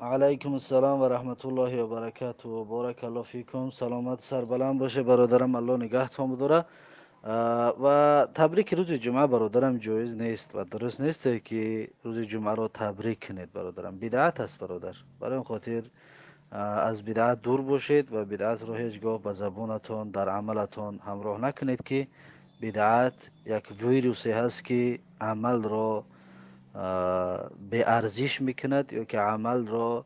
алайкум ассалом ва раҳматуллоҳи ва баракату баракалло фикум. Саломат сарбаланд боше бародарам алло нигаҳтон будора. Ва табрики рӯзи ҷумъа бародарам ҷоиз нест ва дуруст несте ки рӯзи ҷумъаро табрик кунед бародарам. Бидаат аст бародар. Барои он хотир аз бидаат дур бошед ва бидаатро ҳеҷ гоҳ ба забонатон дар амалатон ҳамроҳ накунед ки бидаат як вирусе ҳаст ки амалро беарзиш мекунад ё ки амалро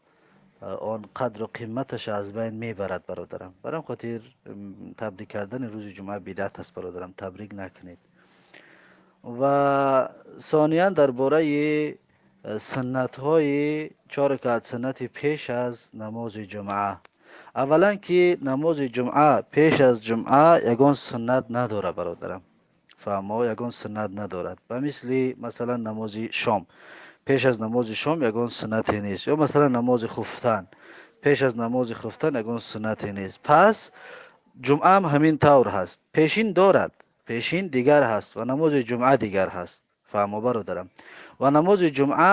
он қадру қиматаш аз байн мебарад бародарам. Барам хотир табрик кардани рӯзи ҷумъа бидат аст бародарам. Табрик накунед. Ва сониян дар бораи суннатҳои чоракат суннати пеш аз намози ҷумъа. Аввалан ки намози ҷумъа пеш аз ҷумъа ягон суннат надорад бародарам. Фаҳмо ягон суннат надорад. Ба мисли масалан намози шом пеш аз намози шом ягон суннате нест ё масалан намози хуфтан пеш аз намози хуфтан ягон суннате нест пас ҷумъаам ҳамин тавр ҳаст. Пешин дорад пешин дигар ҳаст ва намози ҷумъа дигар ҳаст. Фаҳмо бародарам. Ва намози ҷумъа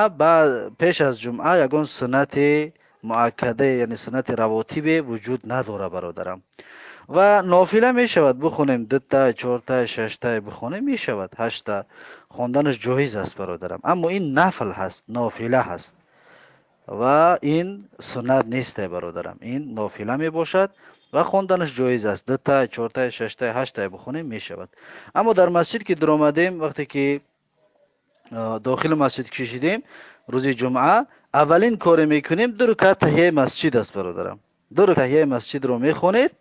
пеш аз ҷумъа ягон суннати муаккадае яъне суннати равотибе вуҷуд надорад бародарам ва нофила мешавад бихонем. дута чорта шашта бихонем мешавад. ҳашта хонданаш ҷоиз аст бародарам. Аммо ин нафл ҳаст нофила ҳаст. Ва ин суннат нестай бародарам. Ин нофила мебошад ва хонданаш ҷоиз аст. дута чорта шашта ҳашта бихонем мешавад. Аммо дар масҷид ки дуромадем вақте ки дохили масҷид кишидем рӯзи ҷумъа аввалин коре мекунем ду рукат таҳияи масҷид аст бародарам. ду рукат таҳияи масҷидро мехонед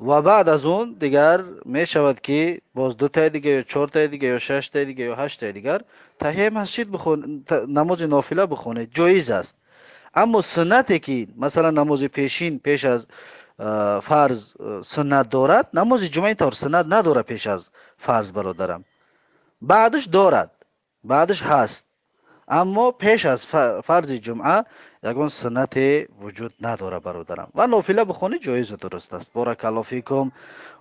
ва баъд аз он дигар мешавад ки боз дутаи дигар ё чортаи дигар ё шаштаи дигар ё ҳаштаи дигар таҳияи масҷид намози нофила бихонед ҷоиз аст. Аммо суннате ки масалан намози пешин пеш аз фарз суннат дорад намози ҷумъа ин тавр суннат надорад пеш аз фарз бародарам. Баъдаш дорад баъдаш ҳаст аммо пеш аз фарзи ҷумъа ягон суннате вуҷуд надорад бародарам. Ва нофила бихонӣ ҷоизу дуруст аст. Боракалло фикум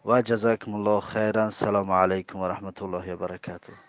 ва ҷазакумуллоҳ хайран. Салому алайкум ва раҳматуллоҳи вабаракатуҳ